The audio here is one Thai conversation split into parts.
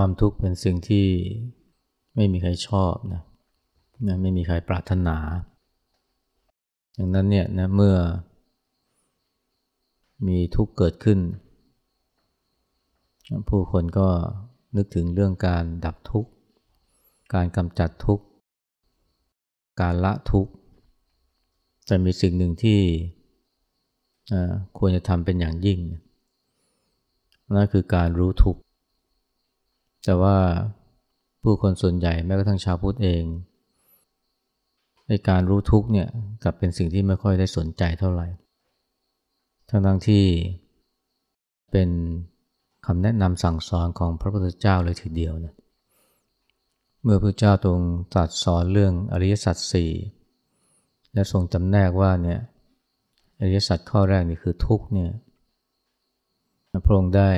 ความทุกข์เป็นสิ่งที่ไม่มีใครชอบนะนะไม่มีใครปรารถนาดังนั้นเนี่ยนะเมื่อ มีทุกข์เกิดขึ้น ผู้คนก็นึกถึงเรื่องการดับทุกข์ การกำจัดทุกข์ การละทุกข์ แต่มีสิ่งหนึ่งที่ควรจะทำเป็นอย่างยิ่งนั่นคือการรู้ทุกข์ แต่ว่าผู้คนส่วนใหญ่แม้กระทั่งชาวพุทธเองในการรู้ทุกข์เนี่ยกับเป็นสิ่งที่ไม่ค่อยได้สนใจเท่าไหร่ ทั้งทั้งที่เป็นคำแนะนำสั่งสอนของพระพุทธเจ้าเลยทีเดียวนะเมื่อพระเจ้าตรงตรัสสอนเรื่องอริยสัจสี่และทรงจำแนกว่าเนี่ยอริยสัจข้อแรกนี่คือทุกข์เนี่ยพระองค์ได้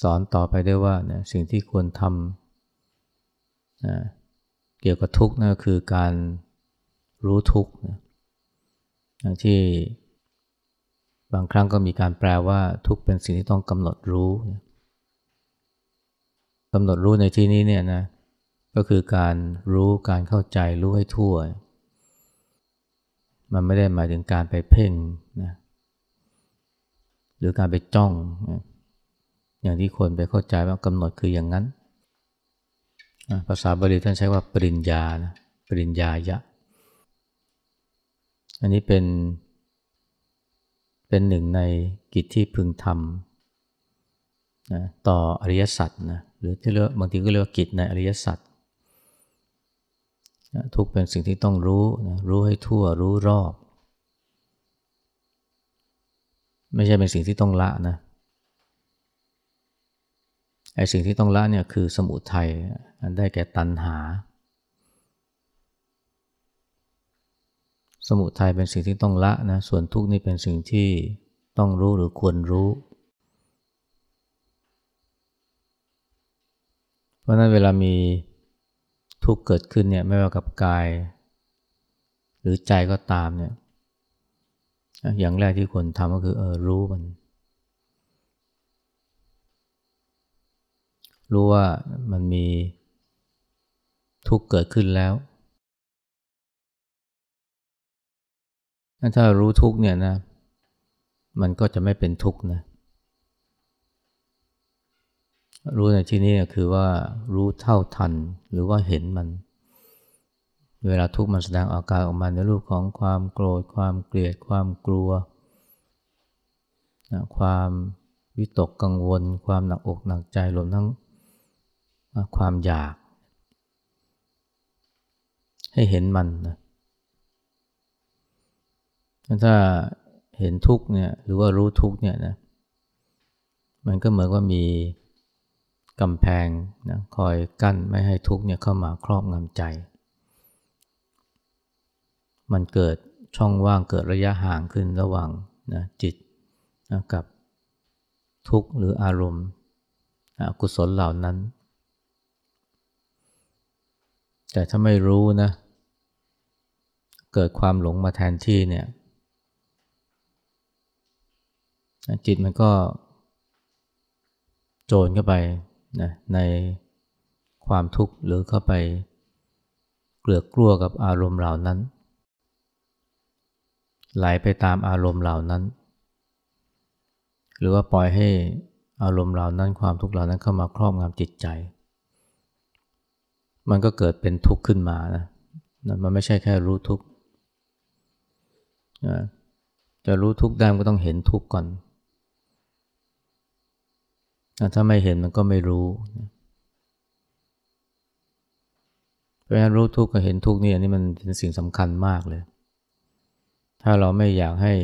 สอนต่อไปได้ว่าเนี่ยสิ่งที่ควรทำนะเกี่ยวกับทุกข์นั่นก็คือการรู้ทุกข์นะที่บางครั้งก็มีการแปลว่าทุกข์เป็นสิ่งที่ต้องกำหนดรู้กำหนดรู้ในที่นี้เนี่ยนะก็คือการรู้การเข้าใจรู้ให้ทั่ว มันไม่ได้หมายถึงการไปเพ่งนะหรือการไปจ้องนะ อย่างที่คนไปเข้าใจว่ากำหนดคืออย่างนั้น ภาษาบาลีท่านใช้ว่าปริญญานะปริญญายะ อันนี้เป็น เป็นหนึ่งในกิจที่พึงทำนะต่ออริยสัจนะหรือที่เรียกบางทีก็เรียกว่ากิจในอริยสัจนะทุกเป็นสิ่งที่ต้องรู้นะรู้ให้ทั่วรู้รอบ ไม่ใช่เป็นสิ่งที่ต้องละนะ ไอ้สิ่งที่ต้องละเนี่ยคือสมุทัยอันได้แก่ตัณหา สมุทัยเป็นสิ่งที่ต้องละนะส่วนทุกข์นี่เป็นสิ่งที่ต้องรู้หรือควรรู้ เพราะนั้นเวลามีทุกข์เกิดขึ้นเนี่ยไม่ว่ากับกาย หรือใจก็ตามเนี่ยอย่างแรกที่ควรทำก็คือเออรู้มัน รู้ว่ามันมีทุกข์เกิดขึ้นแล้ว ถ้ารู้ทุกข์เนี่ยนะ มันก็จะไม่เป็นทุกข์นะ รู้ในที่นี้คือว่ารู้เท่าทันหรือว่าเห็นมัน เวลาทุกข์มันแสดงอาการออกมาในรูปของความโกรธ ความเกลียด ความกลัว ความวิตกกังวล ความหนักอกหนักใจรวมทั้ง ความอยาก ให้เห็นมันนะถ้าเห็นทุกเนี่ยหรือว่ารู้ทุกเนี่ยนะมันก็เหมือนว่ามีกำแพงนะคอยกั้นไม่ให้ทุกเนี่ยเข้ามาครอบงำใจ มันเกิดช่องว่างเกิดระยะห่างขึ้นระหว่างนะจิตนะกับทุกข์หรืออารมณ์อกุศลเหล่านั้น แต่ถ้าไม่รู้นะ เกิดความหลงมาแทนที่เนี่ย จิตมันก็โจรเข้าไปนะในความทุกข์หรือเข้าไปเกลือกกลัวกับอารมณ์เหล่านั้น ไหลไปตามอารมณ์เหล่านั้น หรือว่าปล่อยให้อารมณ์เหล่านั้นความทุกข์เหล่านั้นเข้ามาครอบงำจิตใจ มันก็เกิดเป็นทุกข์ขึ้นมานะมันไม่ใช่แค่รู้ทุกข์จะรู้ทุกข์ได้ก็ต้องเห็นทุกข์ก่อน ถ้าไม่เห็นมันก็ไม่รู้เพราะฉะนั้นรู้ทุกข์กับเห็นทุกข์นี่อันนี้มันเป็นสิ่งสำคัญมากเลย ถ้าเราไม่อยากให้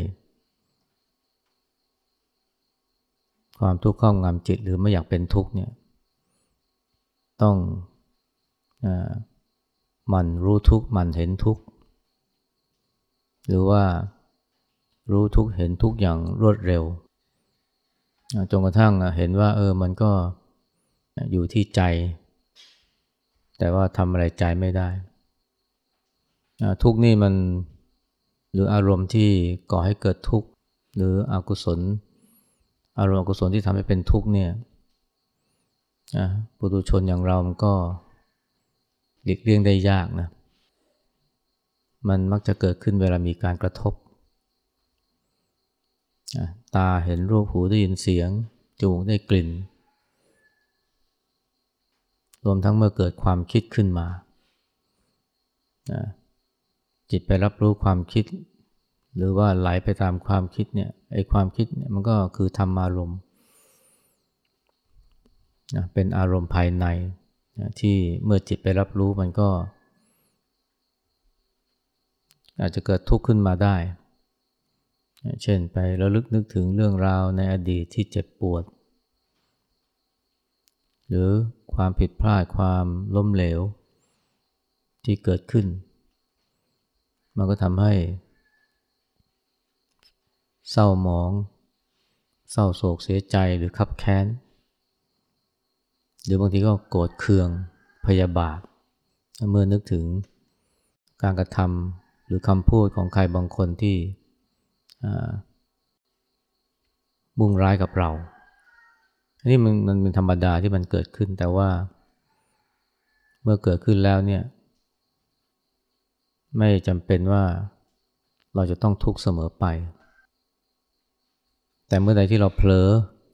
ความทุกข์ครอบงำจิตหรือไม่อยากเป็นทุกข์เนี่ย ต้อง มันรู้ทุกมันเห็นทุกหรือว่ารู้ทุกเห็นทุกอย่างรวดเร็วจนกระทั่งเห็นว่าเออมันก็อยู่ที่ใจ แต่ว่าทำอะไรใจไม่ได้ ทุกนี่มันหรืออารมณ์ที่ก่อให้เกิดทุกข์ หรืออกุศล อารมณ์อกุศลที่ทำให้เป็นทุกข์เนี่ยปุถุชนอย่างเรามันก็ หลีกเลี่ยงได้ยากนะ มันมักจะเกิดขึ้นเวลามีการกระทบ ตาเห็นรูปหูได้ยินเสียง จมูกได้กลิ่น รวมทั้งเมื่อเกิดความคิดขึ้นมา จิตไปรับรู้ความคิด หรือว่าไหลไปตามความคิดเนี่ยไอ้ความคิดเนี่ยมันก็คือธรรมารมณ์เป็นอารมณ์ภายใน ที่เมื่อจิตไปรับรู้มันก็ อาจจะเกิดทุกข์ขึ้นมาได้ เช่นไประลึกนึกถึงเรื่องราวในอดีตที่เจ็บปวด หรือความผิดพลาดความล้มเหลว ที่เกิดขึ้น มันก็ทำให้ เศร้าหมอง เศร้าโศกเสียใจหรือขับแค้น รือบางทีก็โกรธเคืองพยาบาท เมื่อนึกถึงการกระทำหรือคำพูดของใครบางคนที่มุ่งร้ายกับเรา อันนี้มันมันเป็นธรรมดาที่มันเกิดขึ้นแต่ว่า เมื่อเกิดขึ้นแล้วเนี่ย ไม่จำเป็นว่าเราจะต้องทุกข์เสมอไป แต่เมื่อใดที่เราเผลอ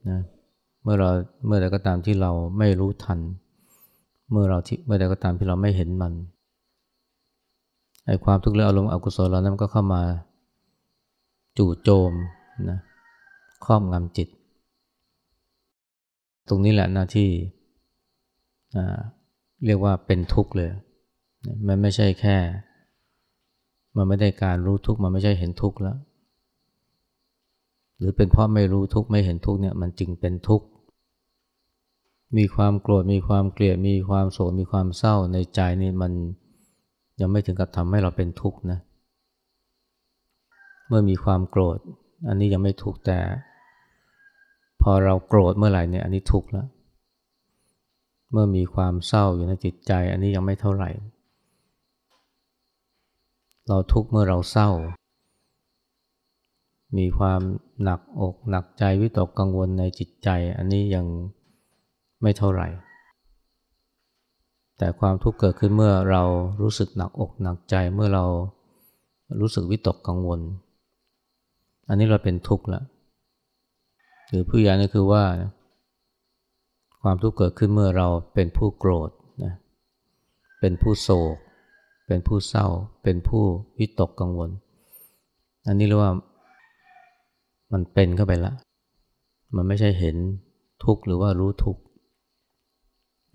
นะ มื่อเราเมื่อใดก็ตามที่เราไม่รู้ทัน เมื่อเราที่เมื่อใดก็ตามที่เราไม่เห็นมันไอ้ความทุกข์และอารมณ์อกุศลเรานั้นก็เข้ามาจู่โจมนะครอบงำจิต ตรงนี้แหละหนะที่เรียกว่าเป็นทุกข์เลย มันไม่ใช่แค่ มันไม่ได้การรู้ทุกข์มันไม่ใช่เห็นทุกข์แล้ว หรือเป็นเพราะไม่รู้ทุกข์ไม่เห็นทุกข์เนี่ยมันจึงเป็นทุกข์ มีความโกรธมีความเกลียดมีความโศกมีความเศร้าในใจนี่มันยังไม่ถึงกับทำให้เราเป็นทุกข์นะเมื่อมีความโกรธ อันนี้ยังไม่ทุกข์แต่ พอเราโกรธเมื่อไหร่เนี่ยอันนี้ทุกข์แล้วเมื่อมีความเศร้าอยู่ในจิตใจ อันนี้ยังไม่เท่าไหร่ เราทุกข์เมื่อเราเศร้า มีความหนักอกหนักใจวิตกกังวลในจิตใจ อันนี้ยัง ไม่เท่าไหร่ แต่ความทุกข์เกิดขึ้นเมื่อเรารู้สึกหนักอกหนักใจเมื่อเรารู้สึกวิตกกังวล อันนี้เราเป็นทุกข์ล้วหรือผู้ยานี่คือว่า ความทุกข์เกิดขึ้นเมื่อเราเป็นผู้โกรธนะเป็นผู้โศก เป็นผู้เศร้า เป็นผู้วิตกกังวล อันนี้เรียกว่ามันเป็นเข้าไปล้วมันไม่ใช่เห็นทุกข์หรือว่ารู้ทุกข์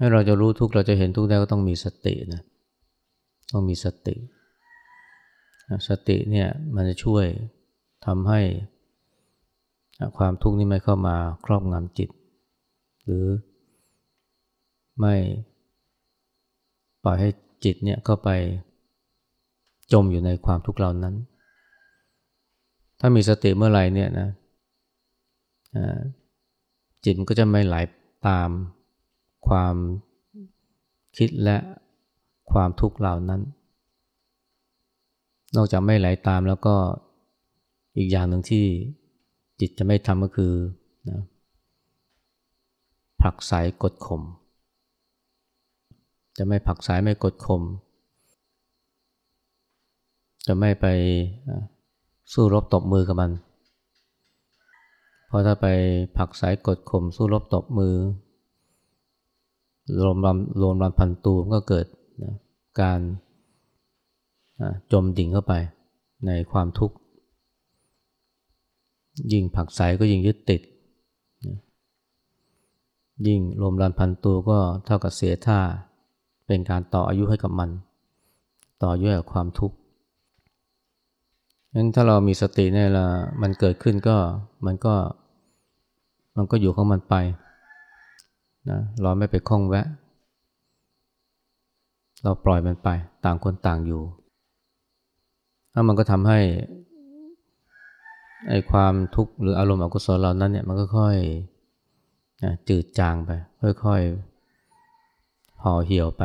ถ้าเราจะรู้ทุกเราจะเห็นทุกได้ก็ต้องมีสตินะ ต้องมีสติ สติเนี่ยมันจะช่วยทำให้ความทุกข์นี้ไม่เข้ามาครอบงำจิต หรือไม่ปล่อยให้จิตเนี่ยเข้าไปจมอยู่ในความทุกข์เหล่านั้น ถ้ามีสติเมื่อไหร่เนี่ยนะจิตมันก็จะไม่ไหลตาม ความคิดและความทุกข์เหล่านั้น นอกจากไม่ไหลาตามแล้วก็อีกอย่างหนึ่งที่จิตจะไม่ทำก็คือนะผักสายกดข่มจะไม่ผักสายไม่กดข่มจะไม่ไปสู้รบตบมือกับมัน เพราะถ้าไปผักสายกดข่มสู้รบตบมือ รวมรำรวมรำพันตูมก็เกิดนะการจมดิ่งเข้าไปในความทุกข์ ยิ่งผักใสก็ยิ่งยึดติดยิ่งรวมรันพันตัวก็เท่ากับเสียท่าเป็นการต่ออายุให้กับมัน ต่ออายุให้กับความทุกข์งั้นถ้าเรามีสติเนี่ยละมันเกิดขึ้นก็มันก็มันก็อยู่ของมันไป นะเราไม่ไปคล้องแวะ เราปล่อยมันไปต่างคนต่างอยู่แล้วมันก็ทำให้ไอความทุกข์หรืออารมณ์อกุศลเหล่านั้นเนี่ยมันก็ค่อยจืดจางไป ค่อยๆห่อเหี่ยวไป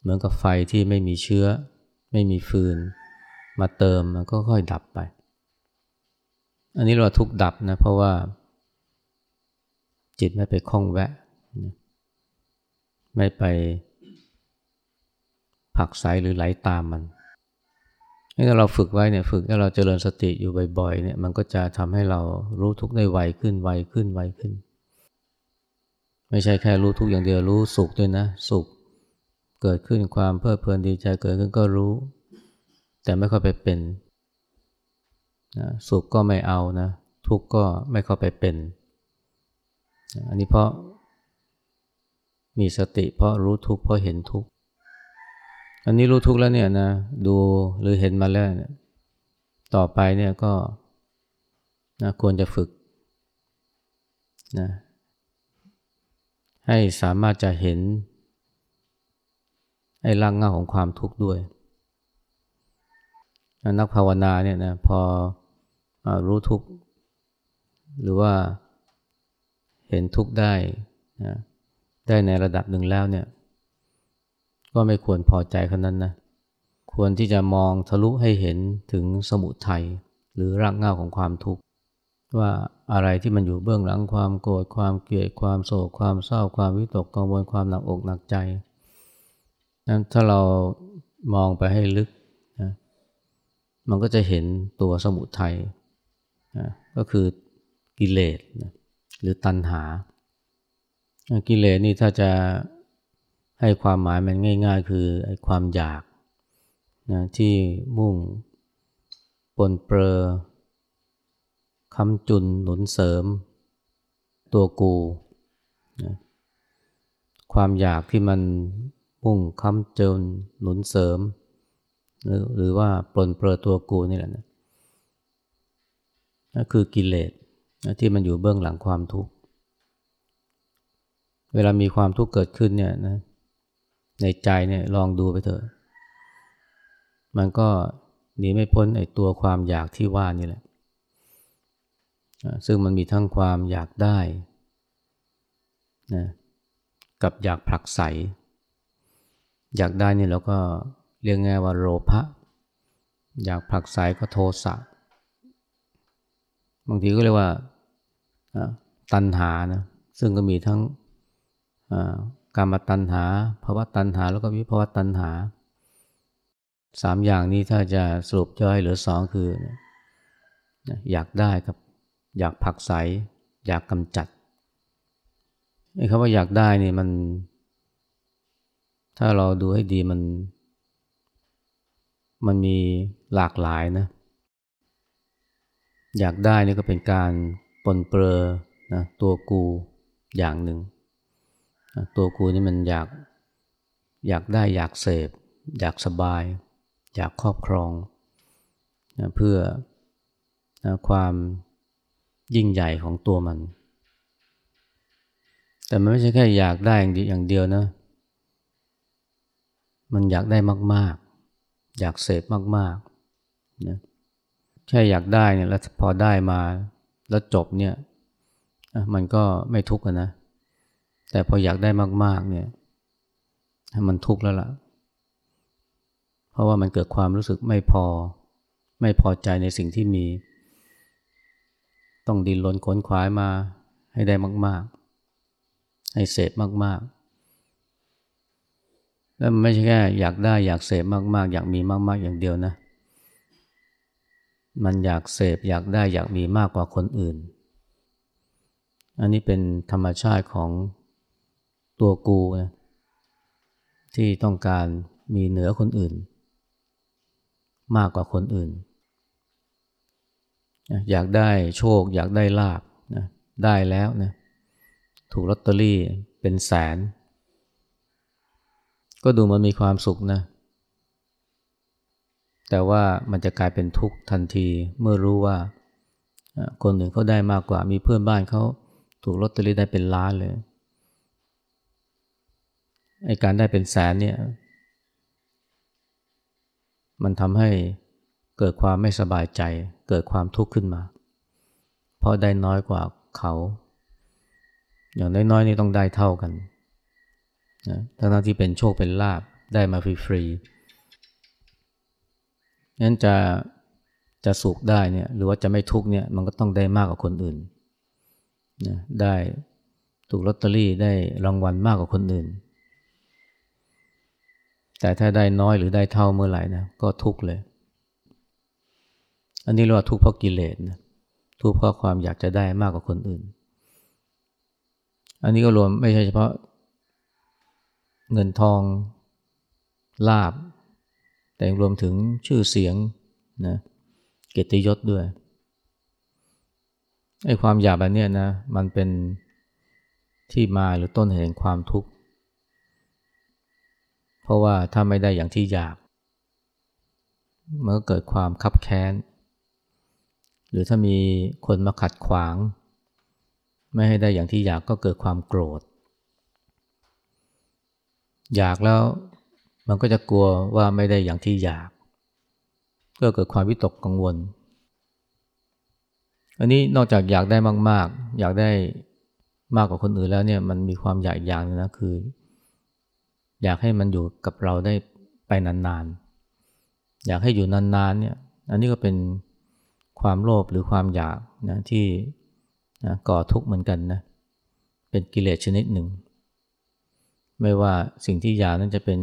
เหมือนกับไฟที่ไม่มีเชื้อ ไม่มีฟืน มาเติมมันก็ค่อยดับไป อันนี้เราทุกดับนะเพราะว่า จิตไม่ไปคล้องแวะ ไม่ไปผักใสหรือไหลาตามมันถ้าเราฝึกไว้เนี่ยฝึกถ้าเราเจริญสติอยู่บ่อยๆเนี่ยมันก็จะทำให้เรารู้ทุกได้ไวขึ้นไวขึ้นไวขึ้น ไม่ใช่แค่รู้ทุกอย่างเดียวรู้สุขด้วยนะ สุข เกิดขึ้นความเพลิดเพลินดีใจเกิดขึ้นก็รู้ แต่ไม่ค่อยไปเป็นนะสุขก็ไม่เอานะ ทุกข์ก็ไม่เข้าไปเป็น อันนี้เพราะมีสติเพราะรู้ทุกข์เพราะเห็นทุกข์ อันนี้รู้ทุกข์แล้วเนี่ยนะดูหรือเห็นมาแล้วเนี่ยต่อไปเนี่ยก็นะควรจะฝึกนะให้สามารถจะเห็นไอ้ร่างเงาของความทุกข์ด้วยนักภาวนาเนี่ยนะพออรู้ทุกข์หรือว่า เห็นทุกข์ได้นะได้ในระดับหนึ่งแล้วเนี่ย ก็ไม่ควรพอใจขนนั้นนะควรที่จะมองทะลุให้เห็นถึงสมุทัยหรือรากเหง้าของความทุกข์ว่าอะไรที่มันอยู่เบื้องหลังความโกรธความเกลียดความโศกความเศร้าความวิตกกังวลความหนักอกหนักใจนั้นถ้าเรามองไปให้ลึกนะมันก็จะเห็นตัวสมุทัยนะก็คือกิเลสนะ หรือตัณหา กิเลสนี่ถ้าจะให้ความหมายมันง่าย ๆ คือไอ้ความอยากนะที่มุ่งปนเปรอคำจุนหนุนเสริม ตัวกูนะความอยากที่มันมุ่งคำจุนหนุนเสริม หรือหรือว่าปนเปลือตัวกูนี่แหละนะนั่นคือกิเลส ที่มันอยู่เบื้องหลังความทุกข์ เวลามีความทุกข์เกิดขึ้นเนี่ยนะในใจเนี่ยลองดูไปเถอะ มันก็หนีไม่พ้นไอ้ตัวความอยากที่ว่านี่แหละ ซึ่งมันมีทั้งความอยากได้นะกับอยากผลักใสอยากได้นี่เราก็เรียกง่ายว่าโลภะอยากผลักใสก็โทสะ บางทีก็เรียกว่าตัณหานะซึ่งก็มีทั้งการมาตัณหาภาวะตัณหาแล้วก็วิภาวะตัณหาสามอย่างนี้ถ้าจะสรุปย่อยเหลือสองคือ อยากได้ครับ อยากผักใสอยากกำจัดไอ้คำว่าอยากได้นี่มัน ถ้าเราดูให้ดีมัน มันมีหลากหลายนะ อยากได้นี่ก็เป็นการปนเปื้อนะตัวกูอย่างหนึ่งตัวกูนี่มันอยากอยากได้อยากเสพ อยากสบาย อยากครอบครองนะเพื่อนะความยิ่งใหญ่ของตัวมัน แต่มันไม่ใช่แค่อยากได้อย่างเดียวนะ มันอยากได้มาก ๆ อยากเสพมากๆนะ แค่อยากได้เนี่ยแล้วพอได้มาแล้วจบเนี่ยมันก็ไม่ทุกข์นะ แต่พออยากได้มากๆเนี่ยมันทุกข์แล้วล่ะ เพราะว่ามันเกิดความรู้สึกไม่พอ ไม่พอใจในสิ่งที่มี ต้องดิ้นรนขนขวายมาให้ได้มาก ๆ ให้เสพมากๆ แล้วมันไม่ใช่แค่อยากได้อยากเสพมาก ๆ อยากมีมาก ๆ อย่างเดียวนะ มันอยากเสพอยากได้อยากมีมากกว่าคนอื่น อันนี้เป็นธรรมชาติของตัวกูนะที่ต้องการมีเหนือคนอื่น มากกว่าคนอื่น อยากได้โชค อยากได้ลาบนะได้แล้วนะถูกลอตเตอรี่เป็นแสน ก็ดูมันมีความสุขนะ แต่ว่ามันจะกลายเป็นทุกข์ทันทีเมื่อรู้ว่าคนหนึ่งเขาได้มากกว่ามีเพื่อนบ้านเขาถูกลอตเตอรี่ได้เป็นล้านเลยไอการได้เป็นแสนเนี่ยมันทำให้เกิดความไม่สบายใจ เกิดความทุกข์ขึ้นมา เพราะได้น้อยกว่าเขา อย่างน้อยๆนี่ต้องได้เท่ากันนะทั้งที่เป็นโชคเป็นลาบได้มาฟรีๆ นั้นจะจะสุขได้เนี่ยหรือว่าจะไม่ทุกเนี่ยมันก็ต้องได้มากกว่าคนอื่นนะได้ถูกลอตเตอรี่ได้รางวัลมากกว่าคนอื่น แต่ถ้าได้น้อยหรือได้เท่าเมื่อไหร่นะก็ทุกเลย อันนี้เรียกว่าทุกข์เพราะกิเลสนะทุกข์เพราะความอยากจะได้มากกว่าคนอื่น อันนี้ก็รวมไม่ใช่เฉพาะ เงินทองลาบ แต่รวมถึงชื่อเสียงนะเกียรติยศด้วยไอ้ความอยากแบบนี้นะมันเป็นที่มาหรือต้นเหตุแห่งความทุกข์ เพราะว่าถ้าไม่ได้อย่างที่อยากมันก็เกิดความคับแค้น หรือถ้ามีคนมาขัดขวาง ไม่ให้ได้อย่างที่อยากก็เกิดความโกรธ อยากแล้ว มันก็จะกลัวว่าไม่ได้อย่างที่อยาก ก็เกิดความวิตกกังวล อันนี้นอกจากอยากได้มาก ๆ อยากได้มากกว่าคนอื่นแล้วเนี่ยมันมีความอยากอย่างนึงนะคือ อยากให้มันอยู่กับเราได้ไปนานๆ อยากให้อยู่นานๆเนี่ยอันนี้ก็เป็นความโลภหรือความอยากนะที่นะก่อทุกข์เหมือนกันนะเป็นกิเลสชนิดหนึ่ง ไม่ว่าสิ่งที่อยากนั้นจะเป็น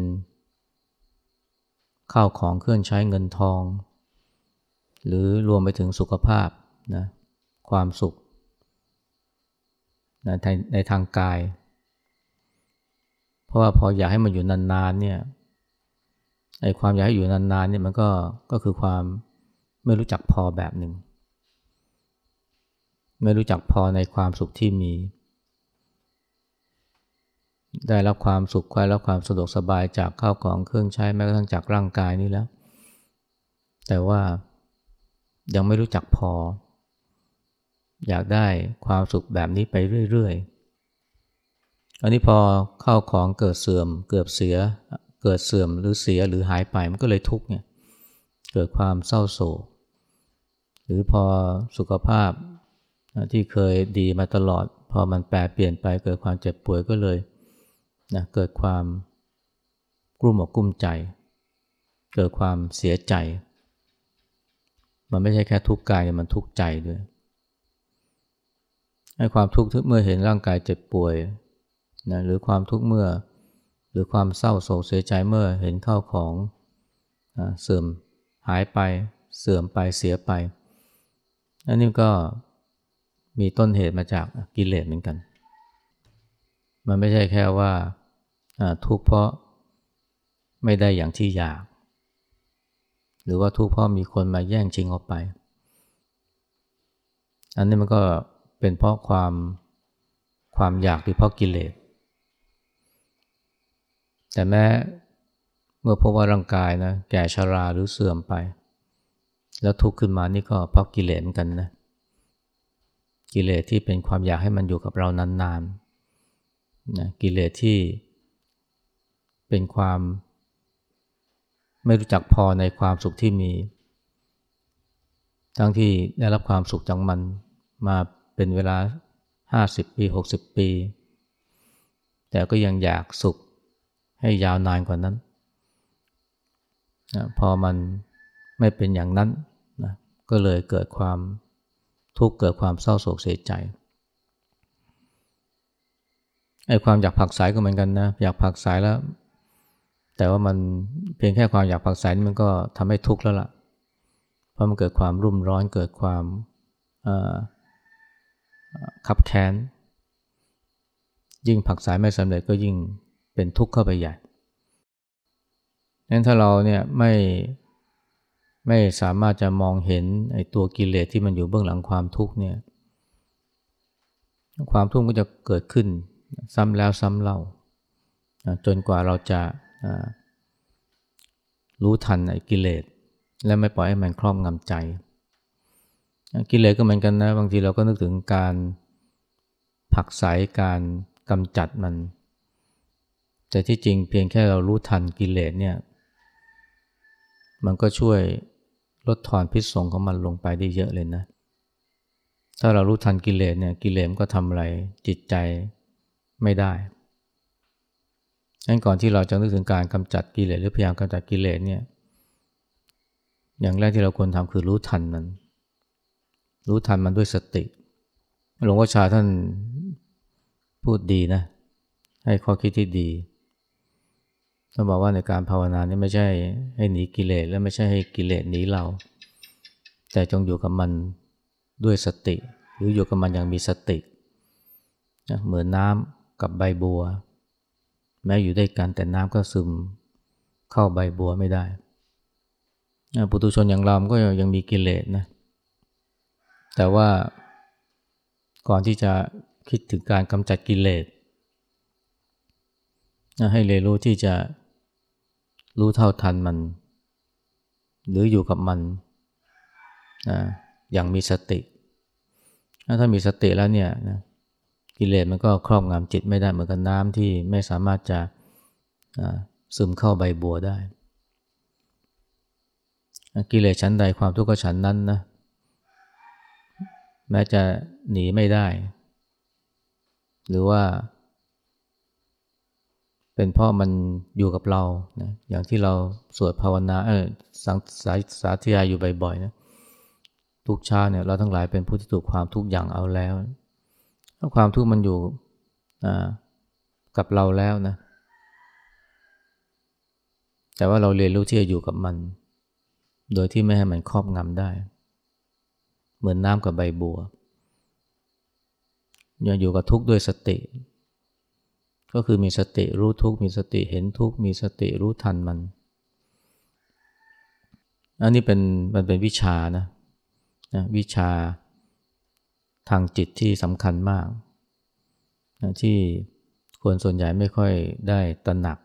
ข้าวของเครื่องใช้เงินทอง หรือรวมไปถึงสุขภาพนะความสุขนะในทางกาย เพราะว่าพออยากให้มันอยู่นานๆเนี่ยไอ้ความอยากให้อยู่นานๆเนี่ยมันก็ก็คือความไม่รู้จักพอแบบหนึ่ง ไม่รู้จักพอในความสุขที่มี ได้รับความสุขได้รับความสะดวกสบายจากข้าวของเครื่องใช้แม้กระทั่งจากร่างกายนี่แล้ว แต่ว่ายังไม่รู้จักพอ อยากได้ความสุขแบบนี้ไปเรื่อยๆ อันนี้พอเข้าของเกิดเสื่อม เกิดเสีย เกิดเสื่อมหรือเสียหรือหายไปมันก็เลยทุกข์เนี่ย เกิดความเศร้าโศก หรือพอสุขภาพที่เคยดีมาตลอด พอมันแปรเปลี่ยนไปเกิดความเจ็บป่วยก็เลย นะเกิดความกลุ้มอกกลุ้มใจ เกิดความเสียใจ มันไม่ใช่แค่ทุกข์กายมันทุกข์ใจด้วยให้ความทุกข์เมื่อเห็นร่างกายเจ็บป่วยนะหรือความทุกข์เมื่อ หรือความเศร้าโศกเสียใจเมื่อเห็นข้าวของนะเสื่อมหายไปเสื่อมไปเสียไปอันนี้ก็มีต้นเหตุมาจากกิเลสเหมือนกัน มันไม่ใช่แค่ว่าทุกข์เพราะไม่ได้อย่างที่อยาก หรือว่าทุกข์เพราะมีคนมาแย่งชิงออกไป อันนี้มันก็เป็นเพราะความความอยากหรือเพราะกิเลส แต่แม้เมื่อพบว่าร่างกายนะแก่ชาราหรือเสื่อมไป แล้วทุกข์ขึ้นมานี่ก็เพราะกิเลสเหมือนกันนะ กิเลสที่เป็นความอยากให้มันอยู่กับเรานานๆ นะกิเลสที่เป็นความ ไม่รู้จักพอในความสุขที่มี ทั้งที่ได้รับความสุขจากมันมาเป็นเวลาห้าสิบปีหกสิบปี แต่ก็ยังอยากสุขให้ยาวนานกว่านั้นนะพอมันไม่เป็นอย่างนั้นนะก็เลยเกิดความทุกข์เกิดความเศร้าโศกเสียใจ ไอ้ความอยากผักสายก็เหมือนกันนะ อยากผักสายแล้ว แต่ว่ามันเพียงแค่ความอยากผักสายมันก็ทำให้ทุกข์แล้วล่ะ เพราะมันเกิดความรุ่มร้อนเกิดความขับแค้น ยิ่งผักสายไม่สำเร็จก็ยิ่งเป็นทุกข์เข้าไปใหญ่นั้นถ้าเราเนี่ยไม่ไม่สามารถจะมองเห็นไอ้ตัวกิเลสที่มันอยู่เบื้องหลังความทุกข์เนี่ย ความทุกข์ก็จะเกิดขึ้น ซ้ำแล้วซ้ำเล่าจนกว่าเราจะรู้ทันไอ้กิเลสและไม่ปล่อยให้มันครอบงำใจ กิเลสก็เหมือนกันนะ บางทีเราก็นึกถึงการผักใสการกำจัดมัน แต่ที่จริงเพียงแค่เรารู้ทันกิเลสเนี่ย มันก็ช่วยลดทอนพิษสงของมันลงไปได้เยอะเลยนะ ถ้าเรารู้ทันกิเลสเนี่ย กิเลสก็ทำอะไรจิตใจ ไม่ได้งั้นก่อนที่เราจะนึกถึงการกำจัดกิเลสหรือพยายามกำจัดกิเลสเนี่ย อย่างแรกที่เราควรทำคือรู้ทันมัน รู้ทันมันด้วยสติ หลวงพ่อชาท่านพูดดีนะ ให้ข้อคิดที่ดีต้องบอกว่าในการภาวนานี่ไม่ใช่ให้หนีกิเลสและไม่ใช่ให้กิเลสหนีเรา แต่จงอยู่กับมันด้วยสติ หรืออยู่กับมันอย่างมีสติเหมือนน้ำ กับใบบัว แม้อยู่ด้วยกันแต่น้ำก็ซึมเข้าใบบัวไม่ได้ปุถุชนอย่างเราก็ยังมีกิเลสนะ แต่ว่าก่อนที่จะคิดถึงการกำจัดกิเลสให้เรียนรู้ที่จะรู้เท่าทันมัน หรืออยู่กับมันนะอย่างมีสติ ถ้ามีสติแล้วเนี่ยนะ กิเลสมันก็ครอบงำจิตไม่ได้เหมือนกับน้ำที่ไม่สามารถจะซึมเข้าใบบัวได้กิเลสชั้นใดความทุกข์ก็ชั้นนั้นนะแม้จะหนีไม่ได้ หรือว่า เป็นเพราะมันอยู่กับเรานะอย่างที่เราสวดภาวนาเออสังสาสาธยายอยู่บ่อยๆนะทุกชาเนี่ยเราทั้งหลายเป็นผู้ที่ถูกความทุกข์อย่างเอาแล้ว ความทุกข์มันอยู่กับเราแล้วนะ แต่ว่าเราเรียนรู้ที่จะอยู่กับมัน โดยที่ไม่ให้มันครอบงำได้ เหมือนน้ำกับใบบัวอย่าอยู่กับทุกข์ด้วยสติ ก็คือมีสติรู้ทุกข์มีสติเห็นทุกข์มีสติรู้ทันมัน อันนี้เป็นมันเป็นวิชานะนะวิชา ทางจิตที่สำคัญมากนะที่คนส่วนใหญ่ไม่ค่อยได้ตระหนัก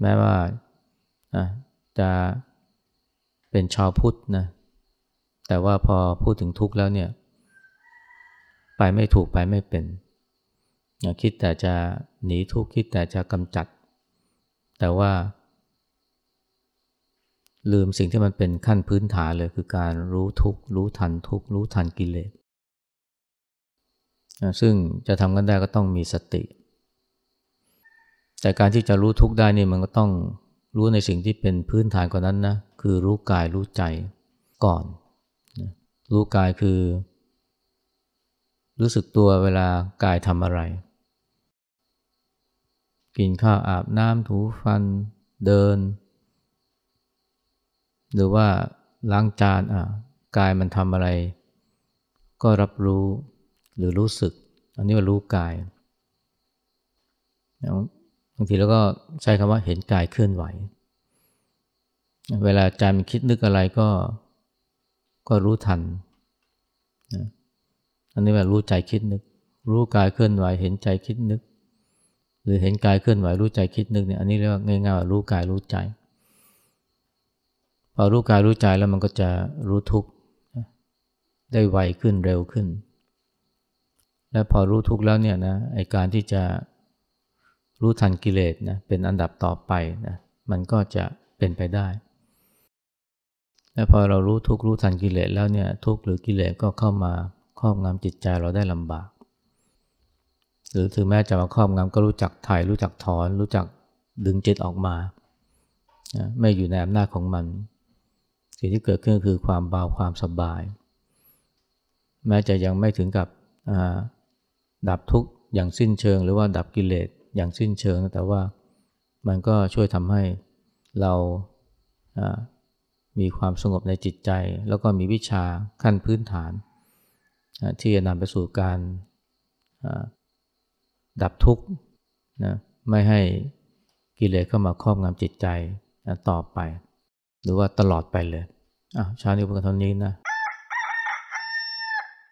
แม้ว่าจะเป็นชาวพุทธนะแต่ว่าพอพูดถึงทุกข์แล้วเนี่ย ไปไม่ถูกไปไม่เป็นคิดแต่จะหนีทุกข์คิดแต่จะกำจัด แต่ว่า ลืมสิ่งที่มันเป็นขั้นพื้นฐานเลยคือการรู้ทุกข์รู้ทันทุกข์รู้ทันกิเลสซึ่งจะทำกันได้ก็ต้องมีสติ แต่การที่จะรู้ทุกข์ได้นี่มันก็ต้องรู้ในสิ่งที่เป็นพื้นฐานกว่านั้นนะคือรู้กายรู้ใจก่อน รู้กายคือ รู้สึกตัวเวลากายทำอะไร กินข้าวอาบน้ำถูฟันเดิน หรือว่าล้างจานอะกายมันทำอะไร ก็รับรู้หรือรู้สึก อันนี้ว่ารู้กายบางทีแล้วก็ใช้คำว่าเห็นกายเคลื่อนไหว เวลาใจมันคิดนึกอะไรก็ก็รู้ทันอันนี้ว่ารู้ใจคิดนึก รู้กายเคลื่อนไหว เห็นใจคิดนึก หรือเห็นกายเคลื่อนไหว รู้ใจคิดนึกเนี่ยอันนี้เรียกว่าง่ายๆว่ารู้กายรู้ใจ พอรู้กายรู้ใจแล้วมันก็จะรู้ทุกข์ได้ไวขึ้นเร็วขึ้น และพอรู้ทุกข์แล้วเนี่ยนะไอการที่จะรู้ทันกิเลสนะเป็นอันดับต่อไปนะมันก็จะเป็นไปได้ และพอเรารู้ทุกข์รู้ทันกิเลสแล้วเนี่ยทุกข์หรือกิเลสก็เข้ามาครอบงำจิตใจเราได้ลำบาก หรือถึงแม้จะมาครอบงำก็รู้จักถ่ายรู้จักถอน รู้จักดึงจิตออกมา ไม่อยู่ในอำนาจของมัน สิ่งที่เกิดขึ้นคือความเบาความสบาย แม้จะยังไม่ถึงกับดับทุกข์อย่างสิ้นเชิง หรือว่าดับกิเลสอย่างสิ้นเชิง แต่ว่ามันก็ช่วยทำให้เรามีความสงบในจิตใจ แล้วก็มีวิชาขั้นพื้นฐาน ที่จะนำไปสู่การดับทุกข์นะไม่ให้กิเลสเข้ามาครอบงำจิตใจต่อไป หรือว่าตลอดไปเลยอะชานี้เพิ่งเท่านี้นะ